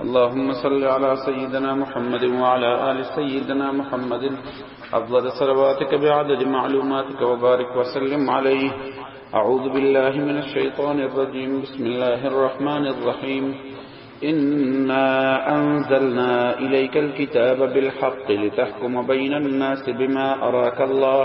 اللهم صل على سيدنا محمد وعلى آل سيدنا محمد أفضل صلواتك بعدد معلوماتك وبارك وسلم عليه أعوذ بالله من الشيطان الرجيم بسم الله الرحمن الرحيم إنا أنزلنا إليك الكتاب بالحق لتحكم بين الناس بما أراك الله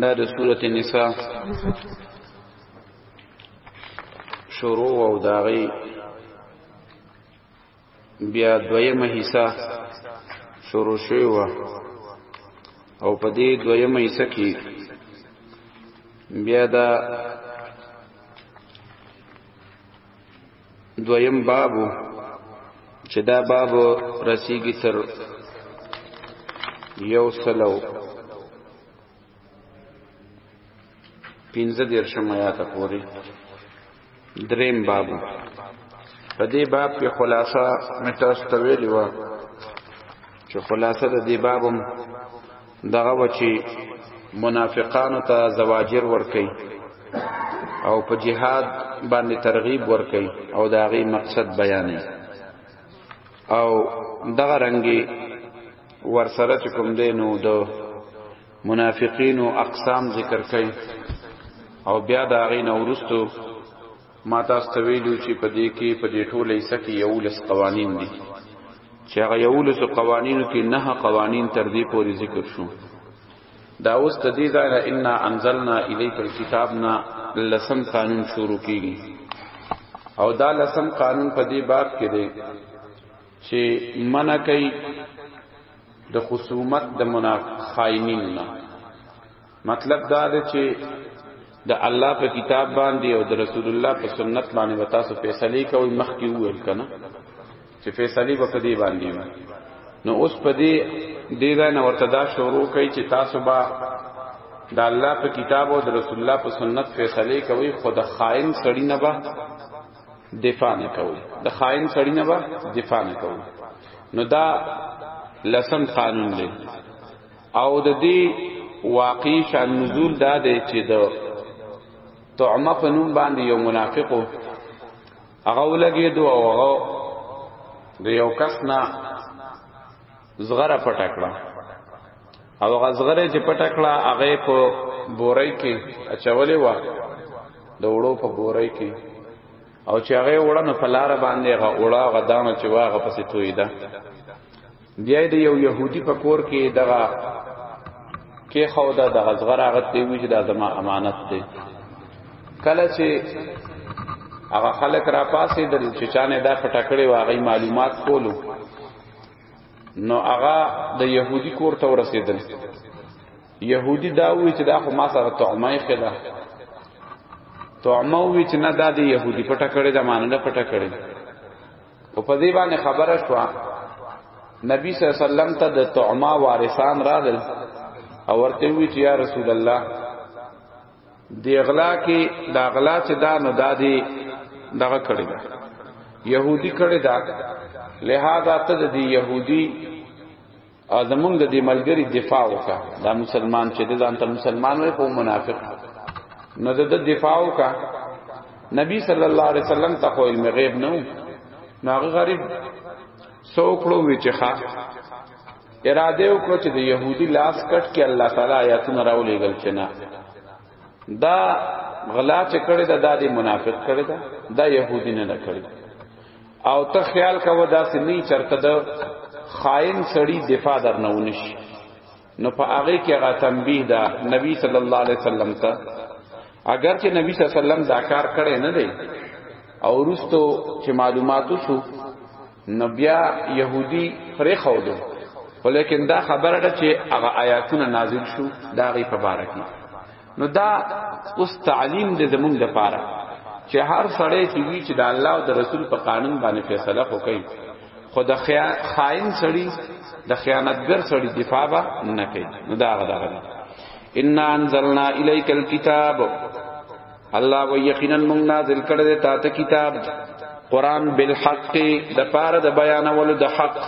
دا د سورته نساء شروع او داغي بیا دویمه حصہ شروع شوی و او په دې دویمه حصہ کې بیا دا دویم باب چې دا باب رسیږي تر یو سلو پینځه دیر شمایا ته پوری دریم باب په دې باب کې خلاصه متاستویلی و چې خلاصه د دې بابم دغه وچی منافقانو ته زواجر ورکي او په جهاد باندې ترغیب ورکي او داغي مقصد بیانې او دغه رنګي ورسره کوم دینو د منافقینو اقسام ذکر کړي او بیا داغي نورستو ما تاسو ته ویلو چې په دې کې په دې ټوله حصہ کې یو لس قوانین دي چې هغه یو لس قوانینو کې نه قوانین تر دې پورې ذکر شو دا اوس د دې ځای نه ان انزلنا الیک الكتاب نا لسم قانون شروع کیږي او دا لسم قانون په دې باب کې دی چې منع کوي د خصومت د منافقین نه مطلب دا دی چې د الله په کتاب باندې او د رسول الله په سنت باندې وتا سو فیصله کوي مخ کې وویل کنه چې فیصله به په دې باندې وي نو اوس په دې دې دا نه ورته دا شروع کوي چې تاسو به د الله په کتاب او د رسول الله په سنت فیصله کوي خود خائن سړی نه به دفاع نه کوي د خائن سړی نه به دفاع نه کوي نو دا لسم قانون دی او د دې واقعي شان نزول دا دی چې د طعمه په نوم باندې یو منافقو هغه ولګي دو او هغه د یو کس نه زغره پټکړه او هغه زغره چې پټکړه هغه په بورای کې اچولې و د وړو په بورای کې او چې هغه وړنه په لار باندې هغه وړه غدانه چې واغه پسې تویده بیا د یو يهودي په کور کې دغه کې خو دا د ازغر هغه ته وی چې دا زما امانت دی کله چې هغه خلک را پاسې د چې چانه دا پټکړې واغې معلومات کولو نو هغه د يهودي کور ته ورسېدل يهودي دا وی چې دا خو ما سره طعمه یې خلا طعمه وی چې نه دا د يهودي پټکړې د ماننه پټکړې او په دې باندې خبره شو نبی صلی الله علیه وسلم ته د طعما وارثان رادل او ورته وی چې یا رسول الله دی اغلا کې دا اغلا چې دا نو دادی دغه کړی دا يهودي کړی دا لہذا ته د يهودي او زمونږ د دې ملګری دفاع وکا دا مسلمان چې د ځان ته مسلمان وي په منافق نو د دفاع وکا نبی صلی الله علیه وسلم ته خو علم غیب نه نو هغه غریب سو کړو وی چې ښا اراده وکړه چې د يهودي لاس کټ کې الله تعالی آیاتونه راولېګل چې نه دا غلا چې کړی دا د منافق کړی دا دا يهودي نه کړی او ته خیال کوو دا سنی چرته د خائن سړی دفاع درنونش نو په هغه کې هغه تنبیه دا نبی صلی الله علیه وسلم ته اگر چې نبی صلی الله علیه وسلم دا کار کړی نه دی او رستو چې معلوماتو شو نو بیا يهودي پرې خودو ولیکن دا خبره ده چې هغه آیاتونه نازل شو دا غي په بار کې نو دا اوس تعلیم دې زمونږ لپاره چې هر سړی چې وی چې د الله او د رسول په قانون باندې فیصله وکړي خو د خائن سړی د خیانتګر سړی دفاع به نه کوي نو دا غدا غدا ان انزلنا الیک الكتاب الله و یقینا موږ نازل کړی دی تا ته کتاب قران بالحق د پاره د بیانولو د حق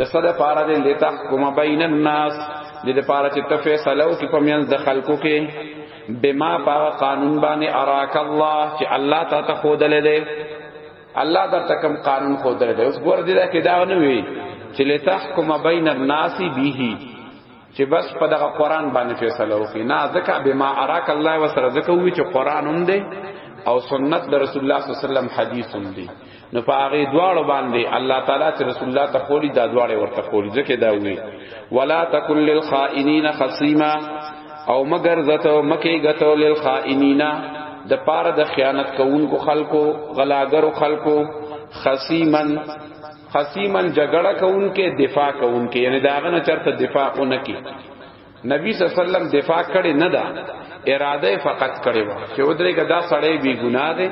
د صد پاره د لتحکم بین الناس د د پاره چې ته فیصله وکې په میان د خلکو کې بما پاغه قانون باندې اراک الله چې الله تا ته خود لده الله در تکم قانون خود لده اوس ګور دې دا کې دا نه وی چې لتحکم بین الناس به چې بس په دغه قران باندې فیصله وکړي نه ځکه بما اراک الله وسره ځکه وی چې قران هم دی او سنت د رسول الله صلی الله علیه وسلم حدیث هم دی نو په هغه دواړو باندې الله تعالی چې رسول الله ته خولي دا دواړه ورته خولي ځکه دا وی ولا تکل للخائنین خصیما او مگر زته مکه غته للخائنین د پاره د خیانت کوونکو خلکو غلاګرو خلکو خصیمن خصیمن جګړه کوونکې دفاع کوونکې یعنی داغه نه چرته دفاع اونکي نبی صلی الله علیه وسلم دفاع کړي نه دا اراده فقط کړي وا چې ودرې کدا سړی بی ګناه دی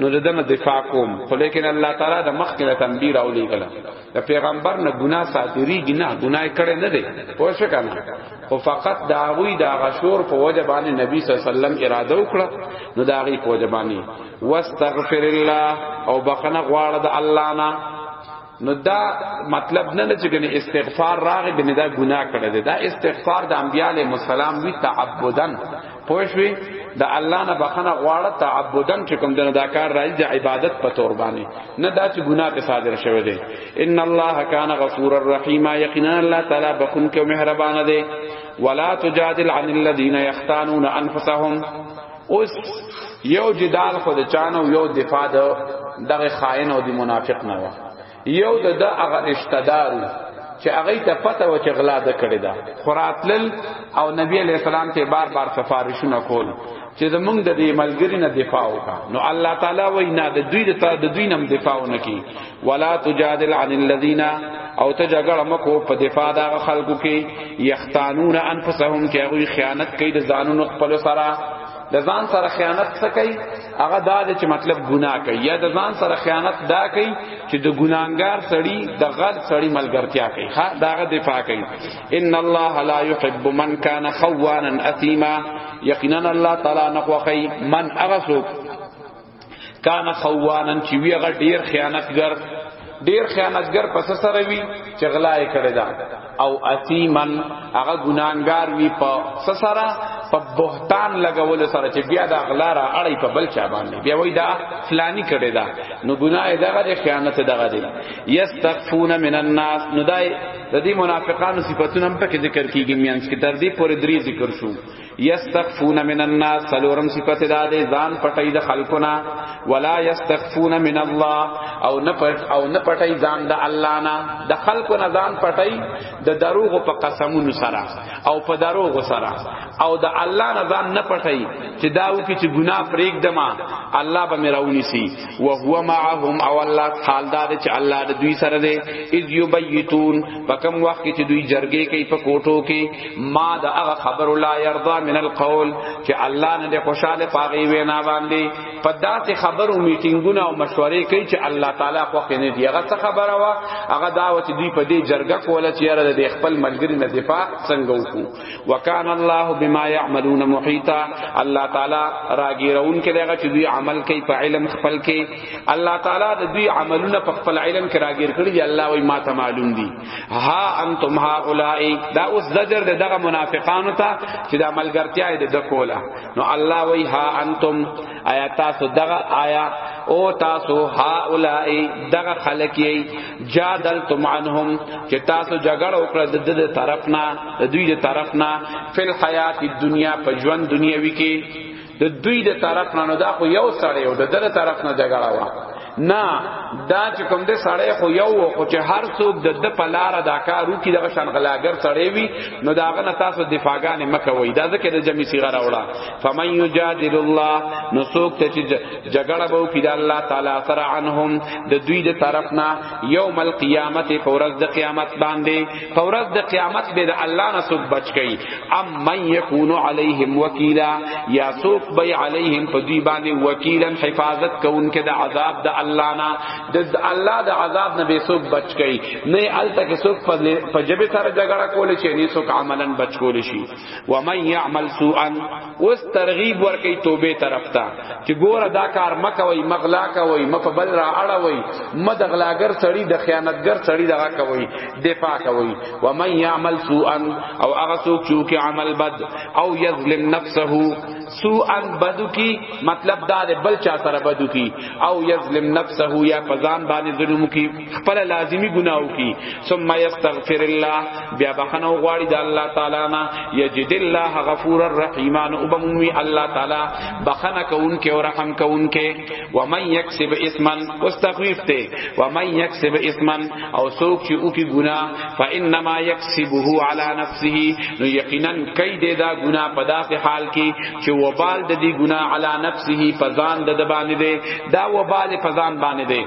نو ددن دفاع کوم خو لیکن الله تعالی د مخ کې تنبیه راولې کړه د پیغمبر نه ګناه ساتری ګناه ګناه کړي نه دی پوه شو کنه خو فقط دا غوی دا غشور په وجه باندې نبی صلی الله علیه وسلم اراده وکړه نو دا غي په وجه باندې واستغفر الله او بخنه غواړه د الله نه نو دا مطلب نه نه چې کنه استغفار راغی بندا ګناه کړی دا استغفار د انبیاء علیهم السلام وی تعبدن پوښوي د الله نه بخنه غواړه تعبدن چې کوم دنه دا کار راځي د عبادت په تور باندې نه دا چې ګناه په صادر شوه دی ان الله کان غفور الرحیم یقینا الله تعالی بخون کې مهربان دی ولا تجادل عن الذين يختانون انفسهم اوس یو جدال خود چانو یو دفاع دغه خائن او دی منافق نه یو د د هغه رشتہ دار چې هغه ته پته و چې غلا د کړی دا خراتل او نبی علیہ السلام ته بار بار سفارشونه کول چې زمونږ د دې ملګری نه دفاع وکا نو الله تعالی وای نه د دوی د د دوی نم دفاع نه کی ولا تجادل عن الذين او ته جګړه مکو په دفاع د خلکو کې یختانون انفسهم کې هغه خیانت کوي د ځانونو خپل سره د ځان سره خیانت څه کوي هغه دا دی چې مطلب ګناه کوي یا د ځان سره خیانت دا کوي چې د ګناګار سړی د غل سړی ملګرتیا کوي ها داغه دفاع کوي ان الله لا يحب من كان خوانا اثيما یقینا الله تعالی نقوخی من اغسو کان خوانن چې وی غ ډیر خیانتګر ډیر خیانتګر پس سره وی چې غلای کړی دا او اثیمن هغه ګناګار وی په سره په بهتان لګول سره چې بیا دا غلا را اړی په بل چا باندې بیا وای دا فلانی کړی دا نو ګناه دغه د خیانت دغه دی یستغفون من الناس نو دای د دې منافقانو صفاتونه هم په ذکر کیږي میانس کې تر دې پورې درې ذکر شو یستخفون من الناس سلورم صفت دا دی ځان پټی د خلقنا ولا یستخفون من الله او نه پټ او نه پټی ځان د الله نه د خلقنا ځان پټی د دروغ په قسمونو سره او په دروغ سره او د الله نه ځان نه پټی چې داو کی چې ګناه پرېګدما الله به مې راونی سي وهو معهم او الله حال دا چې الله د دوی سره دی اذ یبیتون پکم وخت چې دوی جرګې کوي په کوټو کې ما دا هغه خبر لا یرضا من القول چې الله نه خوشاله پاغي وینا باندې په داسې خبرو میټینګونه او مشورې کوي چې الله تعالی خو خنه دی هغه څه خبره وا هغه دا و چې دوی په دې جرګه کوله چې یاره د خپل ملګری نه دفاع څنګه وکړو وکان الله بما يعملون محيطا الله تعالی راګیرون کې دغه چې دوی عمل کوي په علم خپل کې الله تعالی د دوی عملونه په خپل علم کې راګیر کړی دی الله وای ما ته معلوم دي ها انتم هؤلاء دا اوس زجر دغه منافقانو ته چې د عملګرتیا دې د کولا نو الله وای ها انتم آیا تاسو دغه آیا او تاسو هؤلاء دغه خلک یې جادلتم عنهم چې تاسو جګړه وکړه د دې طرف نه د دوی د طرف نه فل حیات دنیا په ژوند دنیاوی کې د دوی د طرف نه نو دا خو یو سړی او د دې طرف نه جګړه وا نه دا چې کوم دې سړی خو یو خو چې هر څوک د د پلار دا کارو کې دغه شان غلاګر سړی وي نو داغه نه تاسو دفاعګانې مکوئ دا ځکه د جمی صغرا وړه فمن یجادل الله نو څوک ته چې جګړه به وکړي د الله تعالی سره عنهم د دوی د طرفنا یوم القیامت فورز د قیامت باندې فورز د قیامت به د الله نه څوک بچ کی ام من یکون علیهم وکیلا یا څوک به علیهم په دوی باندې وکیلا حفاظت کوونکې د عذاب د الله نه د الله د عذاب نه به څوک بچ کی نه الته کې څوک په جبه سره جګړه کول شي نه څوک عملا بچ کول شي و من یعمل سوءا اوس ترغیب ورکی توبه طرف ته چې ګوره دا کار مکوي مغلا کوي مفبل را اړوي مد غلاګر سړی د خیانتګر سړی دغه کوي دفاع کوي و من یعمل سوءا او هغه څوک چې عمل بد او یظلم نفسه سوءا بدو کی مطلب دا بل چا سره بدو کی او یظلم نفسه یا پزان باندې ظلم کی خپل لازمی گناو کی ثم یستغفر الله بیا بخنه غواړي د الله تعالی نه یجد الله غفور الرحیم او بمومی الله تعالی بخنه کونکي او رحم کونکي و من یکسب اسما واستغفر ته و من یکسب اسما او سوک چې او کی گنا فانما یکسبه علی نفسه نو یقینا کای دې دا گنا په داسې حال کې چې وبال د دې گنا علی نفسه پزان د باندې دا وبال پزان باندې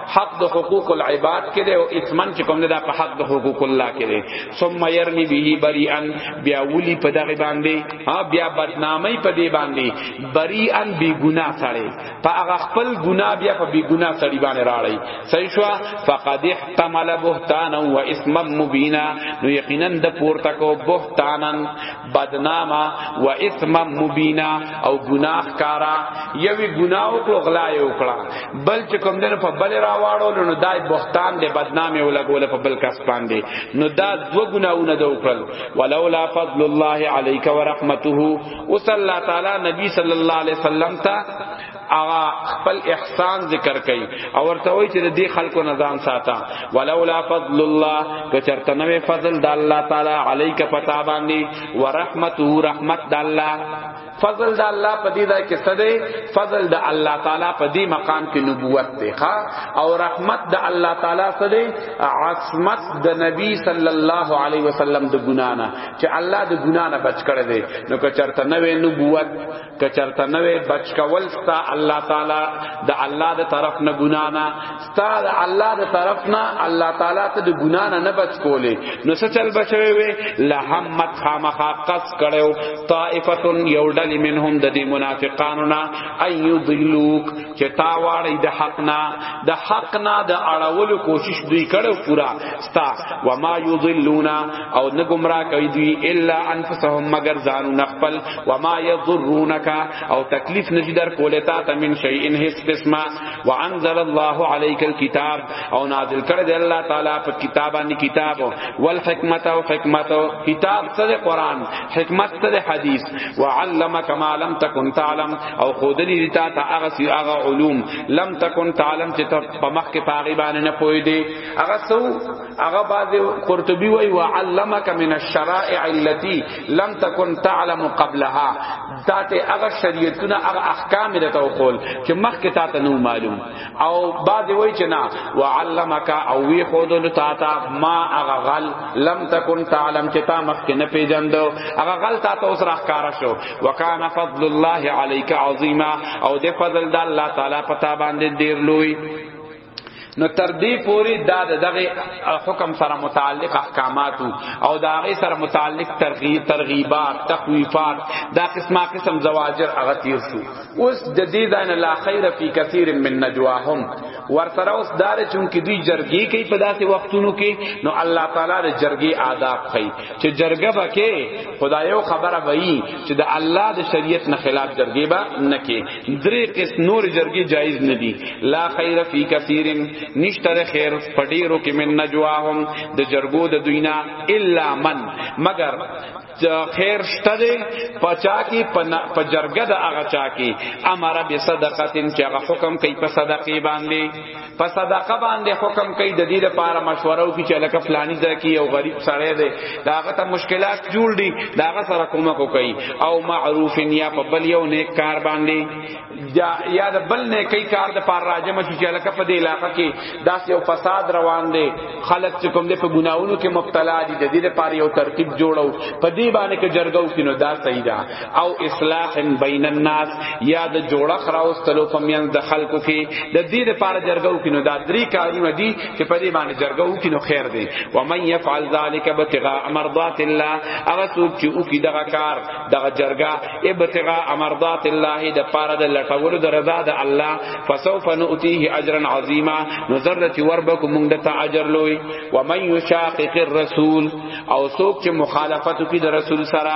حق د حقوق العباد کې دی او اثمن چې کوم دا په حق د حقوق الله کې دی ثم يرمي به بريئا بیا ولي په دغه باندې ها بیا بدنامي په دې باندې بريئا بي ګنا سره په هغه خپل ګنا بیا په بي ګنا سره باندې راړي صحیح شو فقد احتمل بهتانا و اسما مبینا نو یقینا د پورته کو بهتانا بدناما و اثم مبینا او گناہ کارا یوی گناہ وکړو غلا یې وکړه بل چې کوم دنه په بل راواړو نو دای بهتان دی بدنامي ولګول په بل کس باندې نو دا دو گناونه د وکړل ولولا فضل الله علیک ورحمته وصلی الله تعالی نبی صلی الله علیه وسلم ته اغا خپل احسان ذکر کوي او ورته وایي چې د دې خلکو نه ځان ساته ولولا فضل الله که چرته نوې فضل د الله تعالی علیک پتا باندې ورحمته رحمت د الله فضل د الله په دې دا کې څه دی فضل د الله تعالی په دې مقام کې نبوت دی ښا او رحمت د الله تعالی څه دی عصمت د نبی صلی الله علیه وسلم د ګنا نه چې الله د ګنا نه بچ کړی دی نو که چرته نوې نبوت کچرته نوې بچ کول ستا الله تعالی د الله د طرف نه ګنا نه ستا د الله د طرف نه الله تعالی ته د ګنا نه نه بچ کولې نو څه چل بچوي وي لهمت خامخا قص کړو طائفه یو ډلې منهم د دې منافقانو نه ايذلوک چې تا واړی د حق نه د حق نه د اړولو کوشش دوی کړو پورا ستا و ما یضلونا او نه گمراه کوي دوی الا انفسهم مگر ځان نخپل و ما یضرونک او تکلیف نشي در کوله تا تمن شی ان هیڅ قسمه وانزل الله عليك الكتاب او نازل کړ دی الله تعالی په کتابانی کتاب والحکمت او حکمت کتاب سره قران حکمت سره حدیث وعلمک ما لم تکن تعلم او خودلی دی تا تا هغه سی هغه علوم لم تکن تعلم چې ته په مخ کې پاغي باندې نه پوي دی هغه سو هغه بعد قرطبي وای وعلمک من الشرائع التي لم تکن تعلم قبلها تا ته هغه شریعتونه هغه احکام دی ته خول چې مخ کې تا ته نو معلوم او بعد وای چې نه وعلمک او وی خودل تا تا ما هغه غل لم تکن تعلم چې تا مخ کې نه پیجندو هغه غل تا ته اوس راخاره شو وکانه فضل الله علیک عظیما او د فضل د الله تعالی پتا باندې ډیر لوی نو تر دې پوری دا دغه حکم سره متعلق احکامات او دا غي سره متعلق ترغیب ترغیبات تخویفات دا قسمه قسم زواجر هغه تیر شو اوس د دې دان لا خیر فی کثیر من نجواهم ورسره اوس دار چون کې دوی جرګی کوي په داسې وختونو کې نو الله تعالی د جرګی آداب کوي چې جرګه بکې خدایو خبره وایي چې د الله د شریعت نه خلاف جرګه با نه کې درې قسم نور جرګه جایز نه دي لا خیر فی کثیر نشتر خیر پډیرو کې من نجواهم د جرګو د دوینا الا من مگر خیر شته دی پچا کی په جرګه د هغه چا کی امر به صدقه چې هغه حکم کوي په صدقه باندې په صدقه باندې حکم کوي د دې لپاره مشوره وکړي چې لکه فلانی ځای کې یو غریب سړی دی دا هغه ته مشکلات جوړ دي دا هغه سره کومک کوي او معروف یا په بل یو نیک کار باندې یا یا د بل نیکی کار د پار راجم شي چې لکه په دې علاقې کې داس یو فساد روان دی خلک چې کوم دې په ګناونو کې مبتلا دي د دې لپاره یو ترتیب جوړو په دې باندې کې جرګو کینو دا صحیح ده او اصلاح بین الناس یا د جوړخ راوستلو په میان د خلکو کې د دې لپاره جرګو کې نو دا درې کارونه دي چې په دې باندې جرګو کې نو خیر دی و من يفعل ذلك ابتغاء مرضات الله هغه څوک چې او کې دغه کار دغه جرګه ابتغاء مرضات الله د لپاره د لټولو د رضا د الله فسوف نؤتيه اجرا عظیما نو ذرت وربکم موږ د اجر لوی و من يشاقق الرسول او څوک چې مخالفت کوي د رسول سره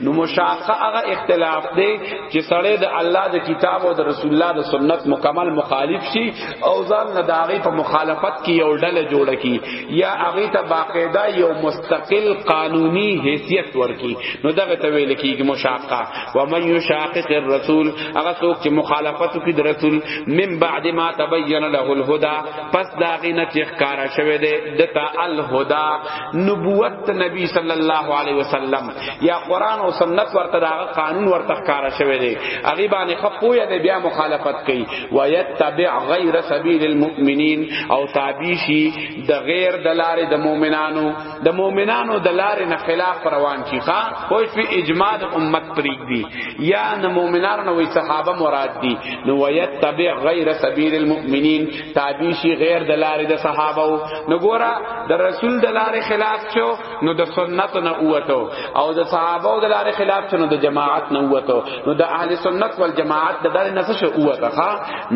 نو مشاقه هغه اختلاف دی چې سړی د الله د کتاب او د رسول الله د سنت مکمل مخالف شي او ځان نه داغي په مخالفت کې یو ډله جوړه کی یا هغه ته باقاعده یو مستقل قانوني حیثیت ورکی نو دغه ته ویل کیږي مشاقه و من یشاقق الرسول هغه څوک چې مخالفت کوي د رسول من بعد ما تبین له الهدى پس داغي نه چې ښکارا شوه دی دتا الهدى نبوت نبی صلی الله علیه وسلم یا قران او سنت ورته دا قانون ورته ښکارا شوی دی هغه باندې خپوی دی بیا مخالفت کوي و یتبع غیر سبیل المؤمنین او تابیشی د غیر د لارې د مؤمنانو د مؤمنانو د لارې نه خلاف روان کی ښا کوئی فی اجماع امت پریک دی یا نه مؤمنانو وی صحابه مراد دی نو و یتبع غیر سبیل المؤمنین تابع شي غیر د لارې د صحابه او نګورا د رسول د لارې خلاف شو نو د سنت نه اوته او د صحابه او د لارې خلاف شو نو د جماعت نه اوته نو د اهل سنت والجماعت د لارې نه شو اوته ها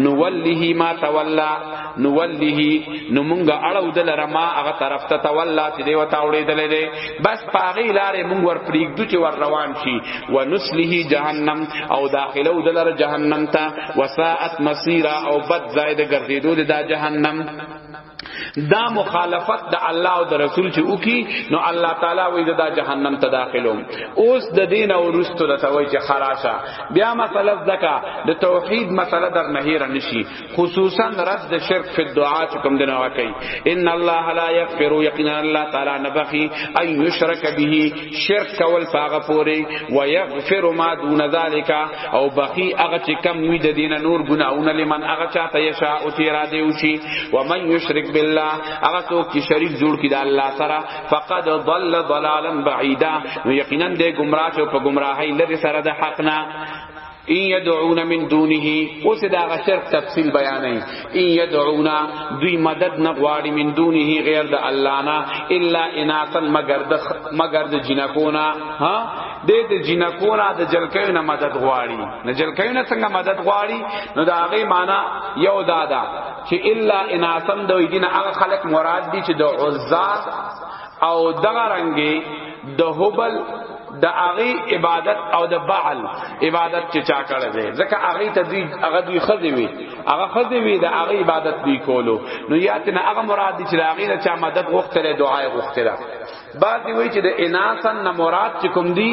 نو ولله ما تولا نو ولله نو مونږه اړو د لره ما هغه طرف ته تولا چې دی وتا وړې دلې دې بس پاغي لارې مونږ ور پریګدو چې ور روان شي ونسله جهنم او داخله د لره جهنم ته وساعت مسیرا او بد زائد ګرځیدو د جهنم دا مخالفت د الله او د رسول چې وکي نو الله تعالی وې دا جهنم ته داخلو اوس د دین او رستو د توي چې خراشه بیا مسله زکا د توحید مسله در نهیر نشي خصوصا رد د شرک فی الدعاء چې کوم دنه واکي ان الله لا یغفر یقینا الله تعالی نبخي ان یشرک به شرک کول پاغه پوری و یغفر ما دون ذالک او بخی هغه چې کم وی د دین نور ګناونه لمن هغه چاته یشا او تیرا دی وشي و من یشرک بالله هغه څوک چې شریک جوړ کړي د الله سره فقد ضل ضلالا بعیدا نو یقینا د گمراه او په گمراهی لري سره د حق نه ان يدعون من دونه اوس دا غ شرک تفصیل بیانې ان يدعون دوی مدد نه غواړي من دونه غیر د الله نه الا اناثا مگر د مگر د جنکونا ها د د جنکونا د جلکیو نه مدد غواړي نه جلکیو نه څنګه مدد غواړي نو دا غي معنی یو دادا چې الا اناثا دوی دین هغه خلق مراد دي چې د عزا او دغه رنگي د هبل د هغه عبادت او د بعل عبادت چې چا کړه دي ځکه هغه ته دی هغه دوی خدي وي هغه خدي وي د هغه عبادت دی کولو نو یاتنه هغه مراد دي چې هغه نه چا مدد غوښتره دعای غوښتره بعد دی وی چې د اناسن نه مراد چې کوم دی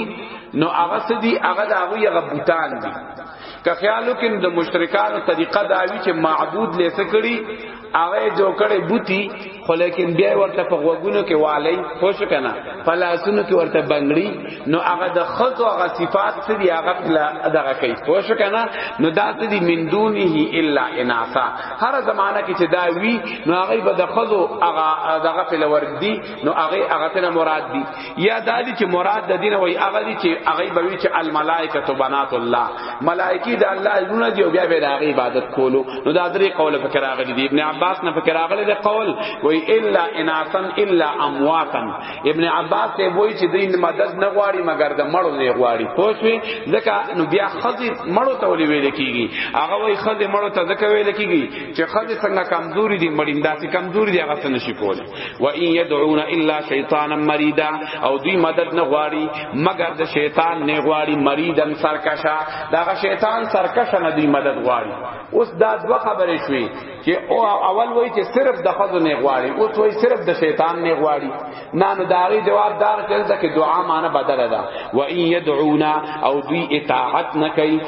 نو هغه سدي هغه د هغه هغه بوتان دي که خیالو کې د مشرکانو طریقه دا وی چې معبود لیسه کړي هغه جو کړي بوتي خو لیکن بیا ورته په غوګونو کې والی خوش کنا فلاسونو کې ورته بنگړي نو هغه د خط او هغه صفات څه دی هغه پلا دغه کوي خوش کنا نو دا څه دی من دونه الا اناسا هر زمانہ کې چې دا وی نو هغه به د خط او هغه دغه پلا ور دي نو هغه هغه ته مراد دي یا دا دي چې مراد د دین وای هغه دي چې هغه به وی چې الملائکه تو بنات الله ملائکی د الله لونه دی او بیا به د هغه عبادت کولو نو دا درې قول فکر راغلي دي ابن عباس نه فکر راغلي دی قول وای الا اناسن الا امواتا ابن عباس ته وای چې دین مدد نه غواړي مگر د مړو نه غواړي پوښوي ځکه نو بیا خزي مړو ته ولې ویل کیږي هغه وای خزي مړو ته ځکه ویل کیږي چې خزي څنګه کمزوري دي مړیندا چې کمزوري دي هغه څنګه شي کوله و ان يدعون الا شیطانا مریدا او دوی مدد نه غواړي مگر د شیطان نه غواړي مریدن سرکشا دا شیطان سرکشا نه دوی مدد غواړي اوس دا دوه خبرې شوې چې او اول وای چې صرف د خزو نه غواړي اوس وای صرف د شیطان نه غواړي نه نو داغي جواب دار چې دعا معنی بدل ده و ان يدعون او دوی اطاعت نه کوي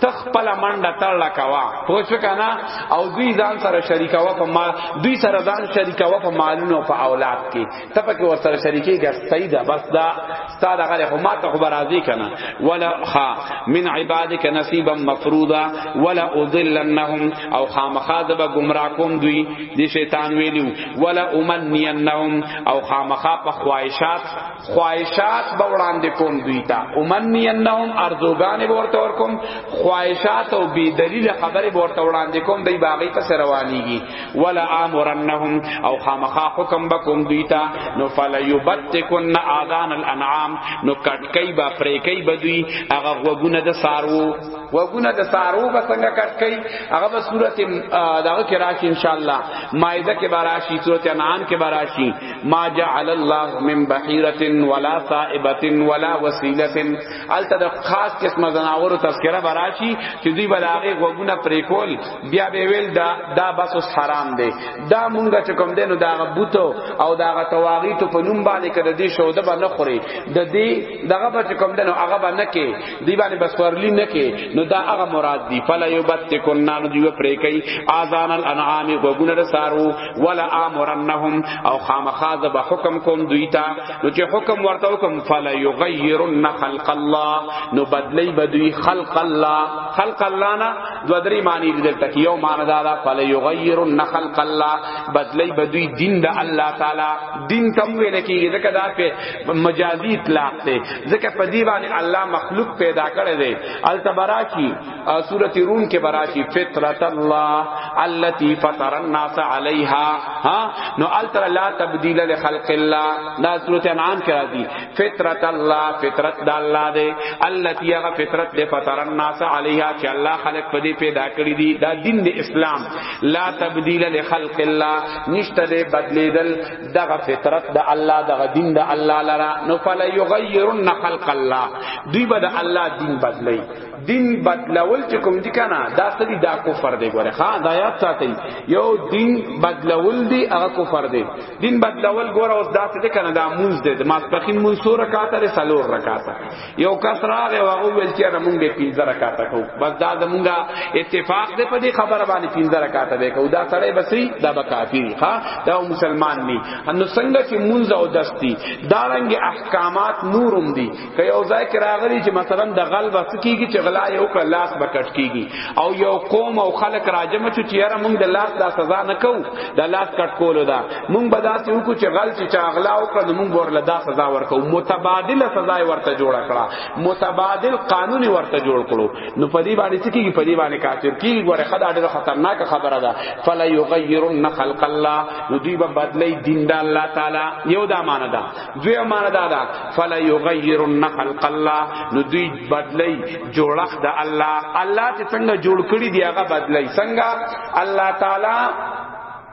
تخپل منډه تړلا کوا پوه شو کنه او دوی ځان سره شریکوا په مال دوی سره ځان شریکوا په مالونو په اولاد کې ته پکې ور سره شریکي ګر سیدا بس دا ستاره غره خو ما ته خبر راضی کنه ولا خا من عبادک نصیبا مفروضا ولا اضلنهم او خامخاذب گمراه کوم دوی دی شیطان ویلو ولا امنینهم او خامخا په خواہشات خواهشات به وړاندې کوم دوی ته امنی انهم ارزوګان به ورته ورکوم خواهشات او بی دلیل خبرې به ورته وړاندې کوم دی باغی پس روانیږي ولا امرنهم او خامخا حکم بکوم دوی ته نو فلیبتکن اذان الانعام نو کټکای با پریکای بدوی هغه وګونه د سارو وګونه د سارو به څنګه کټکای هغه به صورت دغه کې راشي ان شاء الله مائده کې براشي صورت انعام کې براشي ما جعل الله من بحيره ولا صائبه ولا وسيله الته د خاص قسمه زناورو تذکرہ براشي چې دوی بلاغه غوونه پریکول بیا به ویل دا دا بس اوس حرام دی دا مونږ چې کوم دینو دا غبوتو او دا غتواغی ته په نوم باندې کړه دې شوده باندې خوري د دې دغه به کوم دینو هغه باندې کې دی باندې بس ورلی نه کې نو دا هغه مراد دی فلا یبتکن نو دی پرې کوي اذان الانعام وګونه رسارو ولا امرنهم او خامخاز به حکم کوم دوی ته نو چې حکم ورته حکم فلا یغیرن خلق الله نو بدلی بدوی خلق الله خلق الله نه دو درې معنی دې تک یو معنی دا دا فلا یغیرن خلق الله بدلی بدوی دین د الله تعالی دین تم ویل کېږي ځکه دا په مجازی اطلاق ته ځکه په دی باندې الله مخلوق پیدا کړی دی التبراشی سوره روم کې براشی فطرت الله التي فطر الناس عليها ها نو التر لا تبديل لخلق الله دا سوره انعام کې راځي فطرت الله فطرت د الله دی التي هغه فطرت دی فطر الناس عليها چې الله خلق په دې پیدا کړی دی دا دین د اسلام لا تبديل لخلق الله نشته دې بدلیدل دغه فطرت د الله دغه دین د الله لرا نو فلا یغیرن خلق الله دوی به د الله دین بدلی دین بدلول چې کوم دي کنه دا سړي دا کفر دی ګوره ها دا یاد ساتي یو دین بدلول دی هغه کفر دی دین بدلول ګوره اوس دا څه کنه دا مونږ دی د ماسپخین مونږ سور رکعات لري سلور رکعات یو کس راغی او هغه ویل چې موږ به پنځه رکعاته کوو بس دا زمونږه اتفاق دی په دې خبره باندې پنځه رکعاته به کوو دا سړی بسې دا به کافی دی ها دا مسلمان نه انو څنګه چې مونږ او دستی دا رنګ احکامات نورم دي که یو ځای کې راغلی چې مثلا د غل بس کیږي چې غلا یو کړ لاس بکټ کیږي او یو قوم او خلق راجم چې یاره مونږ د لاس دا سزا نه کوو د لاس کټ کولو دا مونږ به داسې وکړو چې غل چې چاغلا وکړ نو مونږ ورله دا سزا ورکو متبادله سزا ورته جوړ کړه متبادل قانوني ورته جوړ کړو نو په دې باندې څه کیږي په دې باندې کافر کیږي ګوره خدای ډېر خطرناک خبره ده فلا یغیرن خلق الله نو دوی به بدلی دین د الله تعالی یو دا معنی ده دوی معنی ده دا فلا یغیرن خلق الله نو دوی بدلی جوړخ د الله الله چې څنګه جوړ کړی دی هغه بدلی څنګه الله تعالی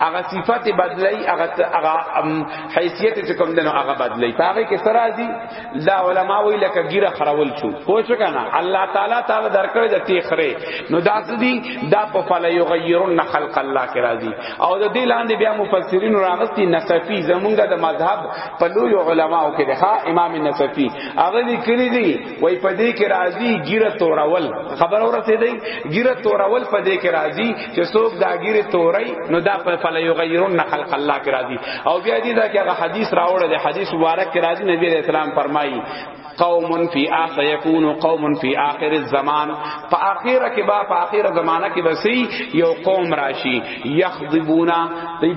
هغه صفت بدلی هغه هغه حیثیت چې کوم دنو هغه بدلی هغه کې سره دي لا علماء وی لکه ګیره خرول شو پوه شو کنه الله تعالی تعالی درکړې د تیخره نو داس دي دا په فل یغیرن خلق الله کې راضي او د دې لاندې بیا مفسرین راغستي نصفی زمونږه د مذهب په لوی علماء کې ده امام نصفی هغه لیکلي دي وای په دې کې راضي ګیره تورول خبر اورته دی ګیره تورول په دې کې راضي چې څوک دا ګیره توري نو دا په فل یغیرون خلق الله کې راضي او بیا دې دا کې هغه حدیث راوړل دی حدیث مبارک کې راضي نبی رسول الله فرمایي قوم فی آخر یکون قوم فی آخر الزمان په اخره کې با په اخره زمانہ کې بسی یو قوم راشي یخضبونا دی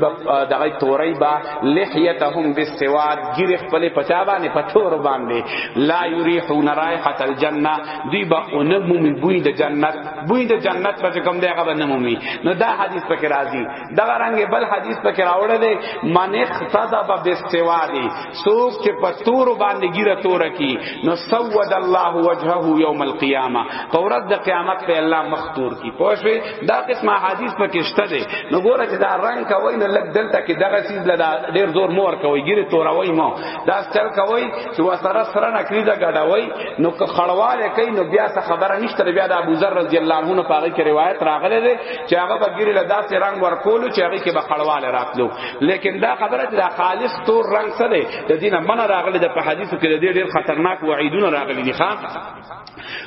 دغه توري با لحیتهم بالسواد ګیره خپل پچا باندې پتور باندې لا یریحون رائحه الجنه دی با اونم مومي بوی د جنت بوی د جنت په کوم دی هغه باندې مومي نو دا حدیث پکې راځي دا رنګ بل حدیث پکې راوړل دی من اختذب بالسوادی سوق چې په تور باندې ګیره تور کی نو سود الله وجهه یوم القیامه قورت د قیامت په الله مختور کی پوښوي دا قسمه حدیث پکې شته دی نو ګوره چې دا رنگ کوي نو لګ دلته کې دغه چیز لدا ډیر زور مور کوي ګیره توروي مو دا ستل کوي چې وا سره سره نکری دا غډاوي نو که خړواله کوي نو بیا څه خبره نشته بیا د ابو ذر رضی الله عنه په هغه کې روایت راغله ده چې هغه بغیر له داسې رنگ ورکول چې هغه کې به خړواله راتلو لیکن دا خبره چې دا خالص تور رنگ سره د دینه من راغله د په حدیثو کې د ډیر خطرناک وعیدونه راغلي دي ښا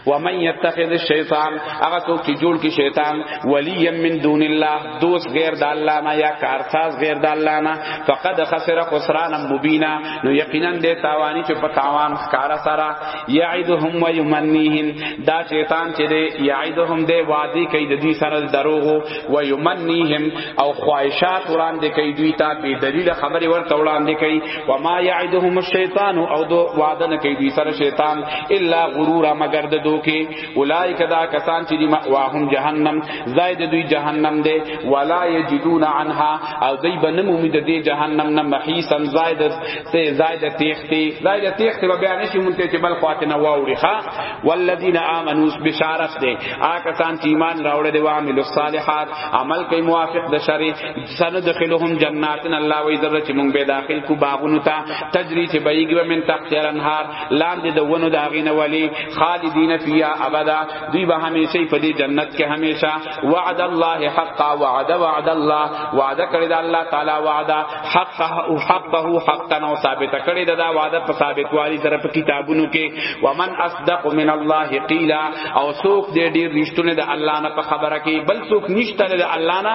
و من یتخذ الشیطان هغه څوک چې جوړ کی شیطان ولی من دون الله دوست غیر د الله نه یا کارساز غیر د الله نه فقد خسر خسرانا مبینا نو یقینا د تاوانی چې په تاوان ښکارا سره یعدهم و یمنیهم دا شیطان چې دی یعدهم دی وادي کوي د دې سره دروغ و یمنیهم او خواهشات وړاندې کوي دوی ته به دلیل خبرې ورته وړاندې کوي وما يعدهم الشیطان او دو وعده نه کوي دوی سره شیطان الا غرور مگر د دوکي اولایک دا کسان چې دی مأواهم جهنم زائد دوی جهنم دی ولا یجدون عنها او دوی بنم امید دی جهنم نه محیسن زائد ته زائد تیختی زائد تیختی به بیان شي مونته چې بل خواته نه واوري ها والذین آمنو بشارت دی آ کسان چې ایمان راوړل دی او عملو الصالحات عمل کوي موافق د شریعت سندخلهم جنات الله وی در چې مونږ به داخل کو باغونو ته تجری چې بهیږي و من تحت الانهار لاندې د ونو داغینه ولی خالدین فیها ابدا دوی به همیشه په دې جنت کې همیشه وعد الله حقا وعد وعد الله وعده کړی دا الله تعالی وعده حق او حقه حقا او ثابت کړی دا وعده په ثابت والی سره په کتابونو کې ومن اصدق من الله قیلا او سوق دې ډیر رښتونه د الله نه په خبره کې بل سوق نشته د الله نه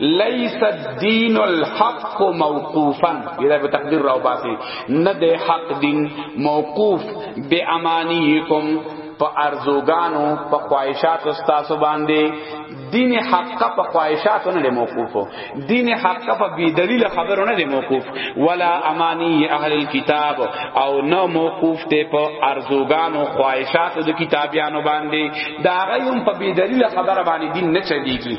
لیس الدین الحق موقوفا یدا په تقدیر راو باسی نه د حق دین موقوف به امانیکم په ارزوګانو په خواهشات استاسو باندې دین حق په خواهشات نه موقوفو دین حق په بی دلیل خبرو نه موقوف ولا امانی اهل الكتاب او نه موقوف ته په ارزوګانو خواهشات د کتابیانو باندې دا غیم په بی دلیل خبره باندې دین نه چلیږي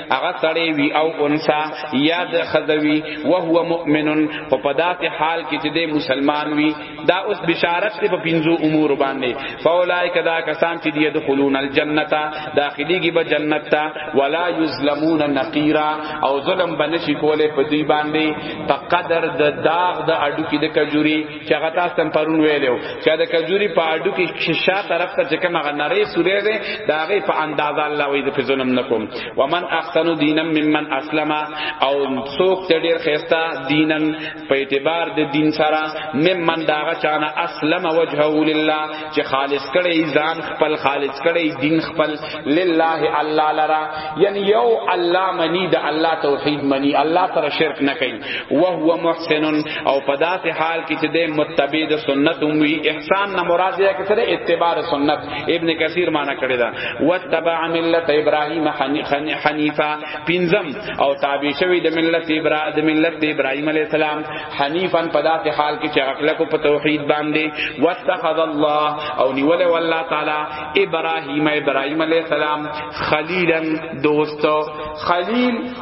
هغه سړی وی او انسا یا د خدوی او هو مؤمن په پدات حال کې چې د مسلمان وی دا اوس بشارت په پینزو امور باندې فولای کدا کسان چې دی دخلون الجنه داخليږي به جنت ته ولا یظلمون نقیرا او ظلم بنشي کوله په دی باندې په قدر د داغ د اډو کې د کجوري چې هغه تاسو تم پرون ویلو چې دا کجوري په اډو کې شیشه طرف ته چې کوم هغه نری سورې ده دا هغه په اندازه الله وې د ظلم نکوم ومن احسن دینا ممن اسلم او څوک چې ډیر خيستا دینا په اعتبار د دین سره ممن دا هغه چانه اسلم وجهه لله چې خالص کړي ځان خپل خالص کړي دین خپل لله الله لرا یعنی یو الله منی د الله توحید منی الله سره شرک نه کوي وهو محسن او په داسې حال کې چې د متبع د سنت وي احسان نه مراد یې کې سره اتباع سنت ابن کثیر معنا کړی دا وتبع ملت ابراهیم حنیفا پنزم او تابع شوی د ملت ابراهیم د ملت ابراهیم علی السلام حنیفا په داسې حال کې چې عقل کو په توحید باندې واتخذ الله او نیول والله تعالی ابراهیم ابراهیم علی السلام خلیلا دوست خلیل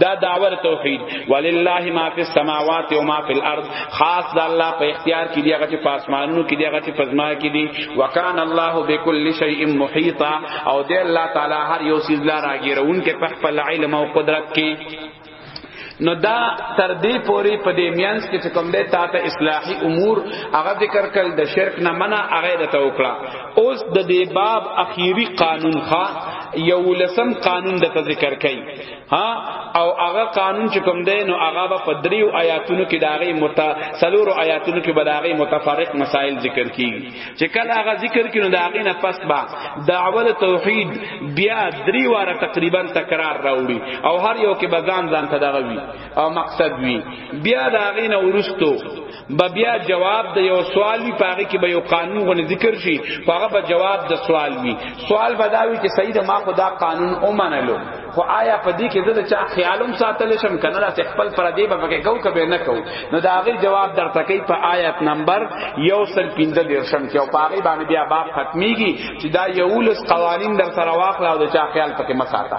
دا داور توحید ولله ما فی السماوات و ما فی الارض خاص د الله په اختیار کې دی هغه چې په اسمانونو کې دی هغه چې په زما کې دی وکان الله بكل شیء محیطا او دی الله تعالی هر یو چیز لا راګیرون کې په خپل علم او قدرت کې نو دا تر دې پوري په دې میانس کې کوم دې تا ته اصلاحي امور هغه ذکر کړ د شرک نه منع هغه د توکړه اوس د دې باب اخیری قانون ښا یو لسم قانون د ذکر کړي ها او هغه قانون چې کوم دی نو هغه به په دریو آیاتونو کې داغه متسلور آیاتونو کې بداغه متفرق مسائل ذکر کیږي چې کله هغه ذکر کینو داغه نه پس با دعوه توحید بیا دری واره تقریبا تکرار راوړي او هر یو کې بزان ځان تداغوي او مقصد وی بیا دا غینه ورستو به بیا جواب د یو سوال وی پاره کې به یو قانون غو ذکر شي هغه به جواب د سوال وی سوال بداوی چې سید ما خدا قانون او منلو خو آیا په دې کې زده چا خیالم ساتل شم کنه راته خپل پر دې به پکې کو کبه نه کو نو دا غي جواب در تکي په آیت نمبر یو سل پینځه درشم کې او پاره باندې بیا باب ختميږي چې دا یولس قوانین در سره واخلا او د چا خیال پکې مساته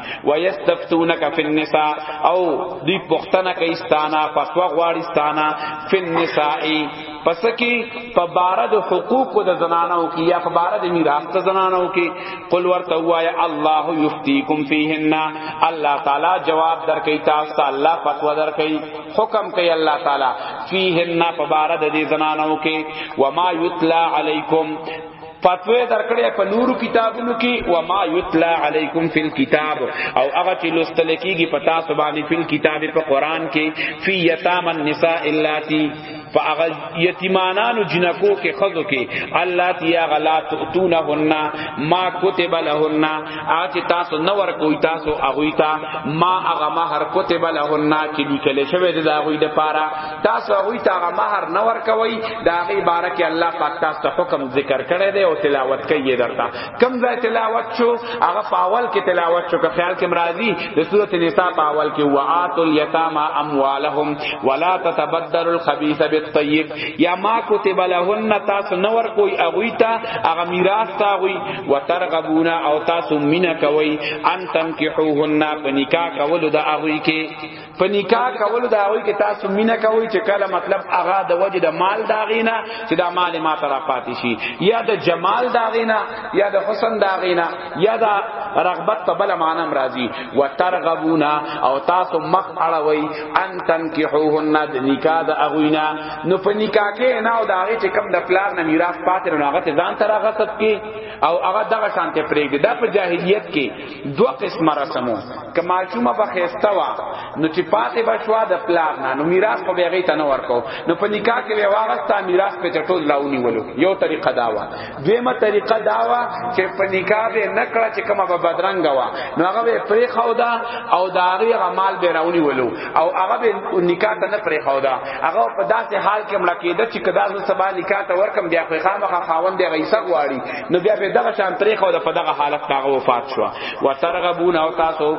ويستفتونك في النساء او دی پختنه کوي ستانه فتوا غواړي ستانه في النساء پس کی په بار د حقوق د زنانو کی یا په بار د میراث د زنانو کی قل ورته وایا الله یفتیکم فیهن الله تعالی جواب درکې تاسو ته الله فتوا درکې حکم کوي الله تعالی فیهن په بار د زنانو کی و ما یتلا علیکم فتوی درکړې په نور کتابونو کې و ما یتلا علیکم فی الكتاب او هغه چې لوستل کېږي په تاسو باندې فی الكتاب په قران کې فی یتام النساء الاتی فاغ یتیمانانو جنکو کې خزو کې الله تیا غلا تؤتونهن ما كتب لهن اچ تاسو نو ور کوی تاسو اغوی تا ما اغه ما هر كتب لهن چې لیکل شوی د اغوی د پاره تاسو هغه ته هغه مہر نه ورکوي دا غي بارک الله پاک تاسو ته حکم ذکر کړی دی او تلاوت کوي درته کم ځای تلاوت شو هغه فاول کې تلاوت شو که خیال کې مرادي د سورۃ النساء فاول کې وآت الیتاما اموالهم ولا تتبدل الخبيث بالطيب یا ما کتب لهن تاسو نه ورکوي هغه ته هغه میراث ته وي وترغبون او تاسو مینا کوي ان تنکحوهن په نکاح کولو د هغه کې په نکاح کول دا وای کې تاسو مینا کوي چې کله مطلب اغا د وجه د مال دا غینا چې دا مال ما ترا پاتې شي یا د جمال دا غینا یا د حسن دا غینا یا د رغبت په بل معنی مرضی وترغبونا او تاسو مخ اړوي ان تنکحوهن د نکاح د اغوینا نو په نکاح کې نه او دا غی چې کم د پلان نه میراث پاتې نه هغه ځان ترا غصب کې او هغه دغه شانته پرېږي دا په جاهلیت کې دو قسم رسمو که ماشومه به خسته وا نو چې پاتې بشوا د پلار نه نو میراث خو به غي ته نه ورکو نو په نکاح کې به واغستا میراث په ټول لاونی ولو یو طریقه داوا دیمه طریقه داوا چې په نکاح به نکړه چې کومه به بدرنګ وا نو هغه به پرې خو دا او دا غي غمال به راونی ولو او هغه به نکاح ته نه پرې خو دا هغه په داسې حال کې مړه کېده چې کدا زو سبا نکاح ته ورکم بیا خو خامخا خاوند دی غیسه غواړي نو بیا په دغه شان پرې خو د په دغه حالت هغه وفات شو وترغبون او تاسو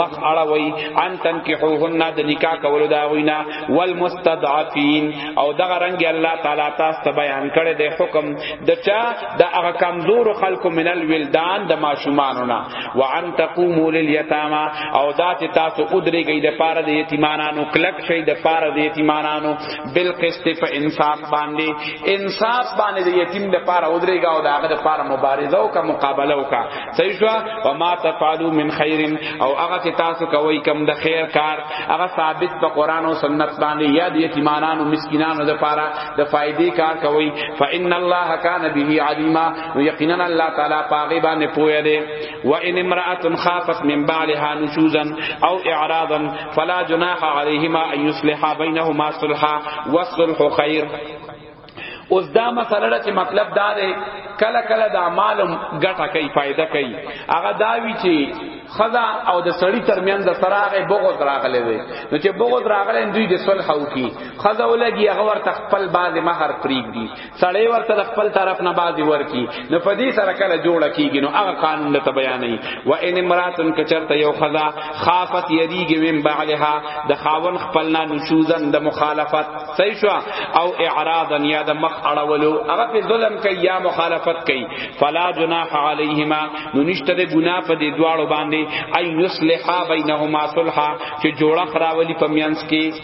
مخ اړوي ان تنکحوهن د نکاح کولو دا وینا والمستضعفين او دغه رنگ الله تعالی تاسو ته بیان کړی د حکم د چا د هغه کمزور خلکو من الولدان د ماشومانو نه وان تقوموا لليتامى او دا چې تاسو ودرېږئ د پاره د یتیمانانو کلک شي د پاره د یتیمانانو بالقسط په انصاف باندې انصاف باندې د یتیم د پاره ودرېګا او د هغه د پاره مبارزه او کا مقابله او کا صحیح شو و ما تفعلوا من خیر او هغه چې تاسو کوي کم د خیر کار هغه ثابت په قران او سنت باندې یا د یتیمانو مسکینانو د پاره د فائدې کار کوي فان الله کان به علیما یقینا الله تعالی پاغه باندې پوهه ده و ان امراه خافت من بعلها نشوزا او اعراضا فلا جناح علیهما ان یصلحا بینهما صلحا والصلح خیر اوس دا مسله چې مطلب دا دی کله کله دا مال ګټه کوي فائدہ کوي هغه دا وی چې خدا او د سړی ترمیان د سراغه بغض راغله دی نو چې بغض راغله دوی د صلح او کی خدا ولګي هغه ورته خپل باز مہر پریګ دی سړی ورته د خپل طرف نه بازي ورکی نو په دې سره کله جوړه کیږي نو هغه قانون ته بیانې و ان امراتن کچرته یو خدا خافت یریږي ویم بعلها د خاون خپل نه نشوزن د مخالفت صحیح شو او اعراضا یا د مخ اړولو هغه په ظلم کوي یا مخالفت کوي فلا جناح علیهما نو نشته د ګنا په دې دواړو باندې ای یصلحا بینهما صلحا چې جوړه خراولی په میانس کې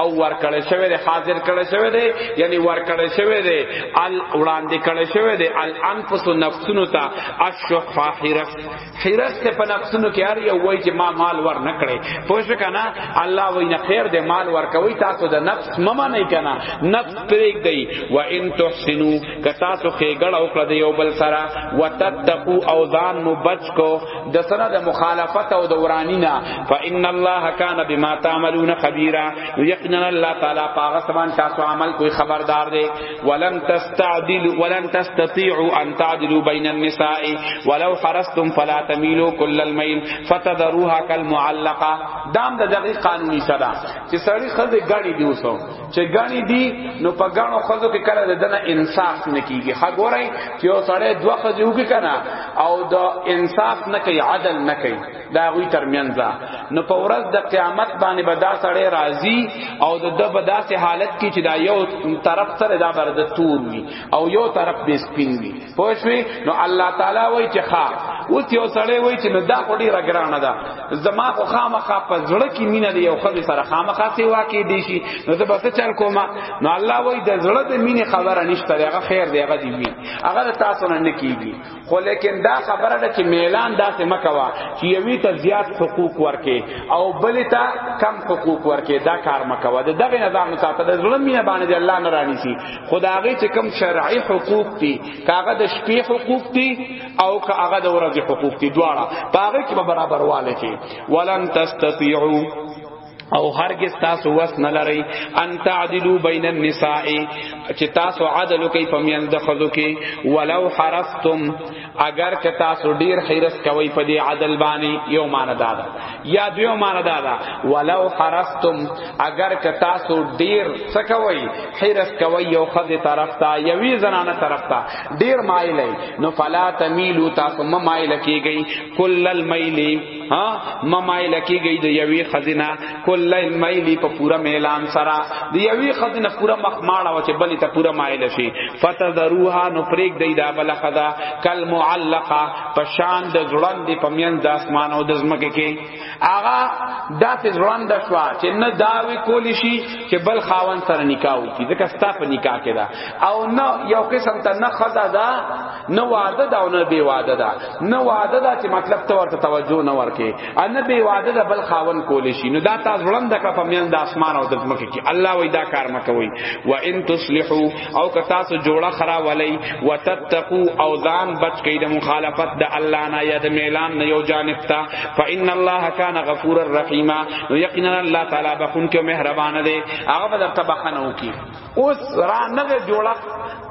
او ور کړی شوی دی حاضر کړی شوی دی یعنی ور کړی شوی دی ال وړاندې کړی شوی دی ال انفس نفسونو ته الشح حرس حرس ته په نفسونو کې هر یو وای چې ما مال ور نه کړی پوه شو کنه الله وای نه خیر دی مال ور کوي تاسو د نفس مما نه کنه نفس پرېګ دی و ان تحسنو که تاسو خېګړه وکړه دی یو بل سره وتتقو او ځان مو بچ کو د سره د مخالفت او د ورانینا فان الله کان بما تعملون خبيرا یقینا الله تعالی پاغه سبحان تاسو عمل کوئی خبردار دی ولن تستعدل ولن تستطيعوا ان تعدلوا بين النساء ولو حرستم فلا تميلوا كل الميل فتذروها كالمعلقه دام د دغه قانوني صدا چې سړی خزه غاړي دی وسو چې غنی دی نو په غاڼو خزو کې کله د دنه انصاف نه کیږي ها ګورای چې یو سړی دوه خزو کې کنه او د انصاف نه کوي عدل نه کوي دا غوی ترمنځ نو په ورځ د قیامت باندې به دا سړی راضی او د دبداسه حالت کې چې دا یو طرف سره دا برد تور وي او یو طرف دې سپین وي پوه شوې نو الله تعالی وایي چې ښا اوس یو سړی وایي چې نو دا خو ډیره ګرانه ده زما خو خامخا په زړه کې مینه دی یو خدای سره خامخا سی واقع دی شي نو زه بس چل کوم نو الله وایي د زړه د مینې خبره نشته هغه خیر دی هغه دی وي هغه تاسو نه کیږي خو لیکن دا خبره ده چې میلان داسې مکوا چې یوی ته زیات حقوق ورکې او بل ته کم حقوق ورکې دا کار مکوا ده دغه نظام مساته ده ظلم مینه باندې الله نه رانی شي خداغه چې کم شرعي حقوق دي کاغه د شپې حقوق دي او کاغه د ورځې حقوق دي دواړه پاغه کې برابر والے کې ولن تستطيعوا او هرگز تاسو وس نه لرئ ان تعدلوا بین النساء چې تاسو عدل کوي په میان د خزو کې ولو حرستم اگر که تاسو ډیر حیرس کوي په دې عدل باندې یو مان دادا یا دیو مان دادا ولو حرستم اگر که تاسو ډیر سکوي حیرس کوي یو خزه طرف ته یوی زنانه طرف ته ډیر مایل نو فلا تمیلوا تاسو مایل کیږي کل المیلی ها ممایل کیږي د یوې خزینه کله مایلی په پورا میلان سره د یوې خزینه پورا مخماړه و چې بلې ته پورا مایل شي فتذروها نو پریک دی دا بل خدا کل معلقه په شان د ځړند په میان د اسمان او د زمکه کې آغا داسې ځړند شوا چې نه داوي کولی شي چې بل خاون سره نکاح وکړي ځکه ستا په نکاح کې دا او نه یو قسم ته نه خدا دا نه وعده دا نه بی وعده دا نه وعده دا چې مطلب ته ورته توجه نه ورکې ان بی وعده دا بل خاون کول شي نو دا تاسو وړاند کړه په میان د اسمان او د ځمکې کې الله وای دا کار مکوي و ان تصلحو او که تاسو جوړه خرا ولای وتتقو او ځان بچ کړئ د مخالفت د الله نه یا د میلان نه یو جانب ته فان الله کان غفور الرحیم نو یقینا الله تعالی بخون کې مهربان دی هغه به درته بخنه وکي اوس را نوې جوړه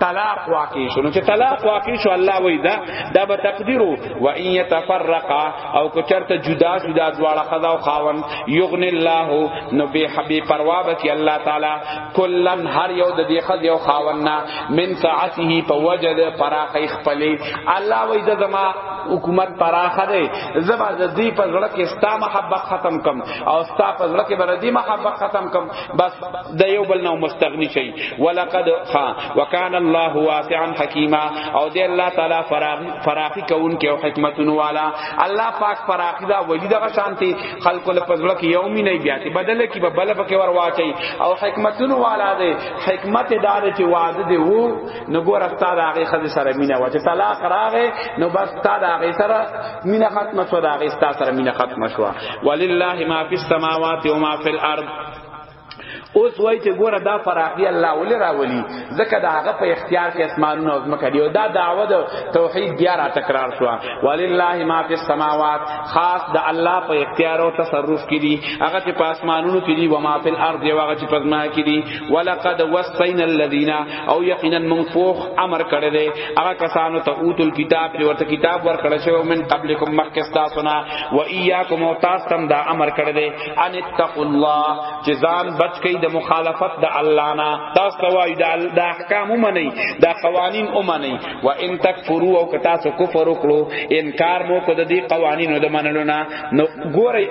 طلاق واقع شو نو چې طلاق واقع شو الله وای دا دا به تقدیر و ان يتفرقا او کو چرته جدا جدا دواړه خدا او خاون یغن الله نو به حبی پروا به کی الله تعالی کلن هر یو د دې خد یو خاون نه من ساعته په وجد فراقی خپلی الله وای دا زما حکومت پراخه دی زبا د دې په زړه کې ستا محبت ختم کم او ستا په زړه کې بر دې محبت ختم کم بس د یو بل نو مستغنی شي ولقد خا وکان الله واسعا حکیما او دی الله تعالی فراغ فراخی کون کې او حکمتون والا الله پاک فراخی دا ولی دغه شانتی خلق له پزړه کې یومی نه بیا ته بدل کې به بل پکې ور واچي او حکمتون والا دی حکمت دار چې وعده دی وو نو ګور استاد هغه خدای سره مینا وته طلاق راغې نو بس استاد هغه سره مینا ختمه شو دا هغه استاد سره مینا ختمه شو ولله ما فی السماوات و ما فی الارض اوس وای چې ګوره دا فراخی الله ولې راولي ځکه دا هغه په اختیار کې اسمانونه او ځمکه دی او دا دعوه د توحید بیا را تکرار شو ولله ما فی السماوات خاص د الله په اختیار او تصرف کې دی هغه چې په اسمانونو کې دی و ما فی الارض او هغه چې په ځمکه کې دی ولقد وصینا الذین او یقینا منفوخ امر کړی دی هغه کسانو ته اوتل کتاب چې ورته کتاب ورکړی شوی من قبلکم مخکستا سنا و ایاکم او تاسو تم دا امر کړی دی ان اتقوا الله چې ځان بچ کړئ د مخالفت د الله نه تاسو وایي د احکام ومنئ د قوانین ومنئ و ان تکفروا او که تاسو کفر وکړو انکار مو کو د دې قوانینو د منلو نه نو ګورئ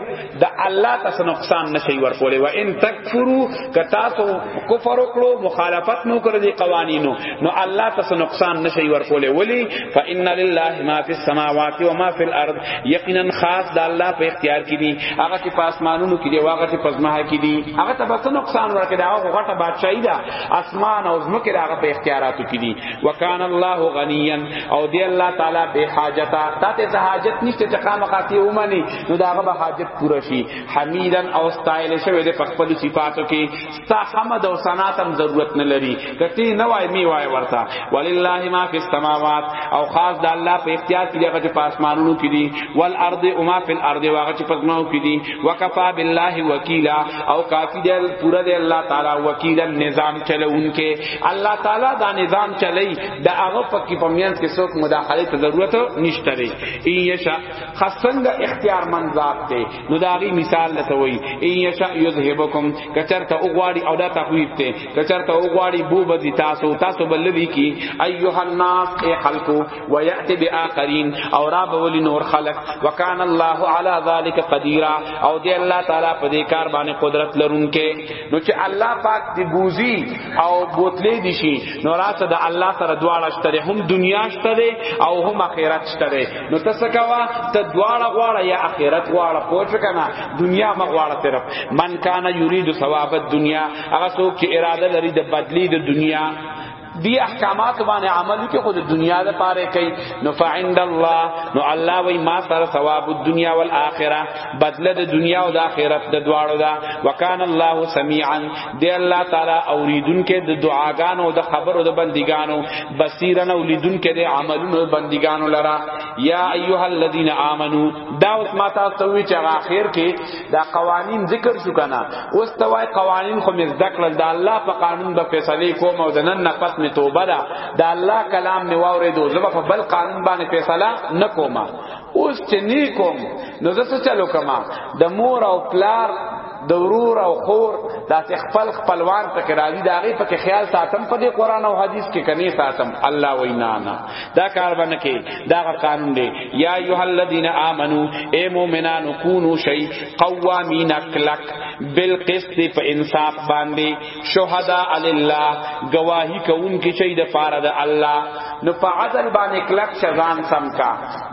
د الله تاسو نقصان نشي ورکولې و ان تکفروا که تاسو کفر وکړو مخالفت مو کو د دې قوانینو نو الله تاسو نقصان نشي ورکولې ولی فإن لله ما فی السماوات و ما فی الارض یقینا خاص د الله په اختیار کې دي هغه چې په اسمانونو کې دي هغه چې په ځمکه کې دي هغه ته بس نقصان ورکړي دا هغه غټه بادشاہي ده اسمان او ځمکه هغه په اختیاراتو کې دي وکان الله غنیا او دی الله تعالی به حاجتا تاته ته حاجت نشته چې قامقاتی ومني نو دا هغه به حاجت پوره شي حمیدن او استایل شوی د خپل صفاتو کې ستا حمد او ثنا تم ضرورت نه لري کتی نه وای می وای ورتا ولله ما فی السماوات او خاص د الله په اختیار کې هغه چې په اسمانونو کې دي والارض او ما فی الارض هغه چې په ځمکو کې دي وکفا بالله وکیلا او کافی دی پورا دی الله تعالی وکیلا نظام چلوونکې الله تعالی دا نظام چلی دا هغه پکې په میانس کې څوک مداخله ته ضرورت نشته لري ان یشا خاصنګ اختیار من ذات دی نو دا غي مثال لته وای ان یشا یذهبکم کچرته او غواړي او دا تخویب ته کچرته او غواړي بو بدی تاسو تاسو بلدی کی ایها الناس ای خلقو و یاتی باخرین او را بول نور خلق وکان الله علی ذلک قدیرا او دی الله تعالی په دې کار باندې قدرت لرونکې نو چې الله پاک دی بوزي او بوتلې دي شي نو راته د الله سره دواړه شته هم دنیا شته او هم اخرت شته نو تاسو کوا ته دواړه غواړه یا اخرت غواړه پوه شو کنه دنیا ما غواړه طرف من کان یرید ثواب الدنیا هغه څوک چې اراده لري د بدلی د دنیا دی احکامات باندې عمل کې خود دنیا د پاره کوي نو فعند الله نو الله وی ما سره ثواب الدنیا والآخرة بدله د دنیا او د آخرت د دواړو دا وکان الله سميعا دی الله تعالی اوریدونکې د دعاګانو د خبرو د بندګانو بصیرن اولیدونکې د عملونو د بندګانو لرا یا ایها الذین آمنو دا اوس ما تاسو ته وی چې اخر کې دا قوانین ذکر شو کنه اوس ته وای قوانین خو مې ذکر کړل دا الله په قانون به فیصله کوم او د نن نفس می توبه ده دا الله کلام می واورې دو زبر په بل قانون باندې فیصله نکوما اوس چې نیکم نو زه څه چلو کما د مور او پلار د ورور او خور دا چې خپل خپلوان پکې راځي دا غي پکې خیال ساتم په دې قران او حدیث کې کني ساتم الله وینا نه دا کار باندې کې دا قانون دی یا ایه الذین آمنو اے مومنانو کونو شی قوامین کلک بالقسط په انصاف باندې شهداء لله گواہی کوونکې چې د پاره د الله نو په عدل باندې کلک شزان سم کا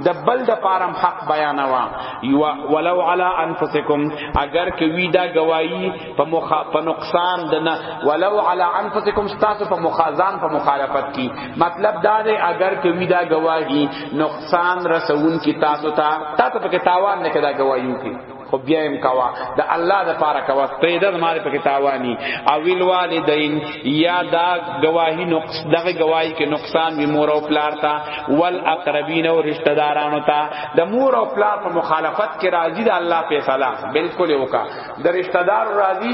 د بل د پارم حق بیانوا ولو علی انفسکم اگر کې وی دا گواہی په مخ په نقصان د نه ولو علی انفسکم تاسو په مخازان په مخالفت کی مطلب دا دی اگر کې وی دا گواہی نقصان رسون کی تاسو ته تاسو په تاوان نه کدا گواہیو کی خو بیا هم کوا د الله د پاره کوا پیدا مال په کتابانی او ویل والدین یا دا گواہی نقص دغه گواہی کې نقصان وی مور او پلار تا ول اقربین او رشتہ دارانو تا د مور او پلار په مخالفت کې راضی د الله فیصله بالکل وکا د رشتہ دار راضی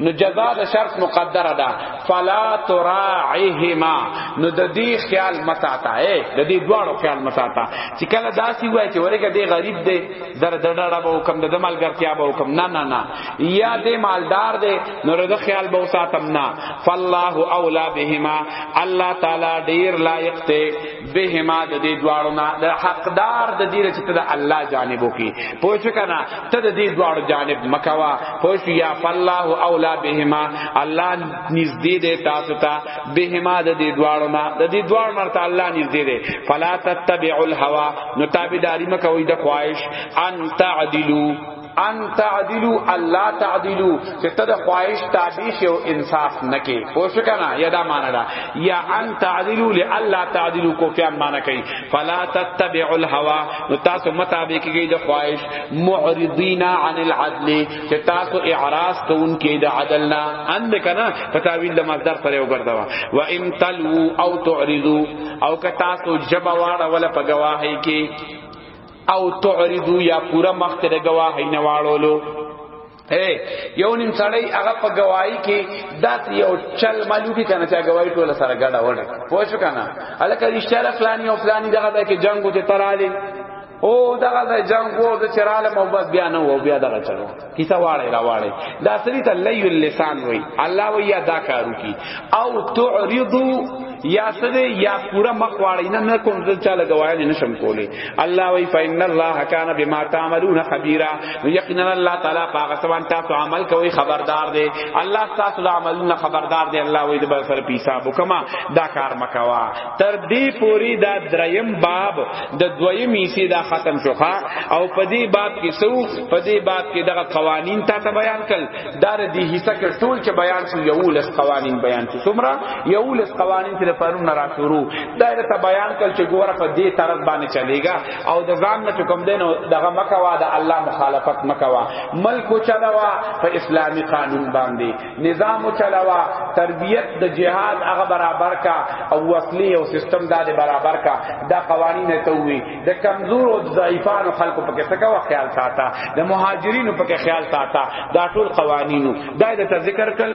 نو جزاء د شرط مقدره ده فلا تراعهما نو د دې خیال مساتا اے د دې دواړو خیال مساتا چې کله داسي وای چې ورګه دې غریب دې در دړړه به حکم د مالګرتیا به حکم نه نه نه یا دې مالدار دې نو رده خیال به ساتم نه فالله اولا بهما الله تعالی ډیر لایق ته بهما د دې دواړو نه د حقدار د دې چې ته د الله جانب وکي پوه شو کنه ته د دې دواړو جانب مکوا پوه شو یا فالله اولا بهما الله نږدې دې تاسو ته بهما د دې دواړو نه د دې دواړو مرته الله نږدې دې فلا تتبعوا الهوى نو تابعداري مکوئ د خواهش ان تعدلوا ان تعدلو الله تعدلو چې ته د خواهش تابع شې او انصاف نکې پوه شو کنه یا دا معنا ده یا ان تعدلو لالا تعدلو کو پیان معنا کوي فلا تتبعوا الهوى نو تاسو مطابق کېږي د خواهش معرضین عن العدل چې تاسو اعراض کوونکې د عدل نه اند کنه په تعویل د مصدر پر یو ګرځوا و ان تلو او تعرضو او که تاسو جبواړه ولا په گواهی کې او تعرضو یا پورا مخ ته گواهی نه واړولو یو نیم سړی هغه په گواہی کې داس یو چل ملوږي کنه چې گواہی ټوله سره ګډه وړه پوه شو کنه الکه اشاره فلانی او فلانی دغه د کې جنگ ته تراله او دغه د جنگ وو د چراله مو بس بیا نه وو بیا دغه چلو کیسه واړی را واړی دا سری ته لیل اللسان وای الله وای یا دا کارو کی او تعرضو یا سده یا پورا مخ واړی نه نه کوم ځل چاله گواهی نشم کولی الله وای فین الله کان بما تعملون خبیرا یقینا الله تعالی پاک سبحان تاسو عمل کوي خبردار دی الله تاسو عملونه خبردار دی الله وای د بر سر پیسا بو کما دا کار مکوا تر دې پوری دا دریم باب د دویم حصے دا ختم شوخه او په دې باب کې سو په دې باب کې دغه قوانین تا ته بیان کړ دا د دې حصہ کې ټول چې بیان شو یو لس قوانین بیان شو څومره یو لس قوانین چې پرون نه را شروع دا ته بیان کړ چې ګوره په دې طرف باندې چلےګا او د ځان نه کوم دین دغه مکوا د الله مخالفت مکوا ملک چلاوا په اسلامی قانون باندې نظام چلاوا تربیت د جهاد هغه برابر کا او وسلی او سیستم دا د برابر کا دا قوانین ته وی د کمزور او ضعیفانو خلکو پکې څه کا خیال ساته د مهاجرینو پکې خیال ساته دا ټول قوانینو دا د ذکر کړ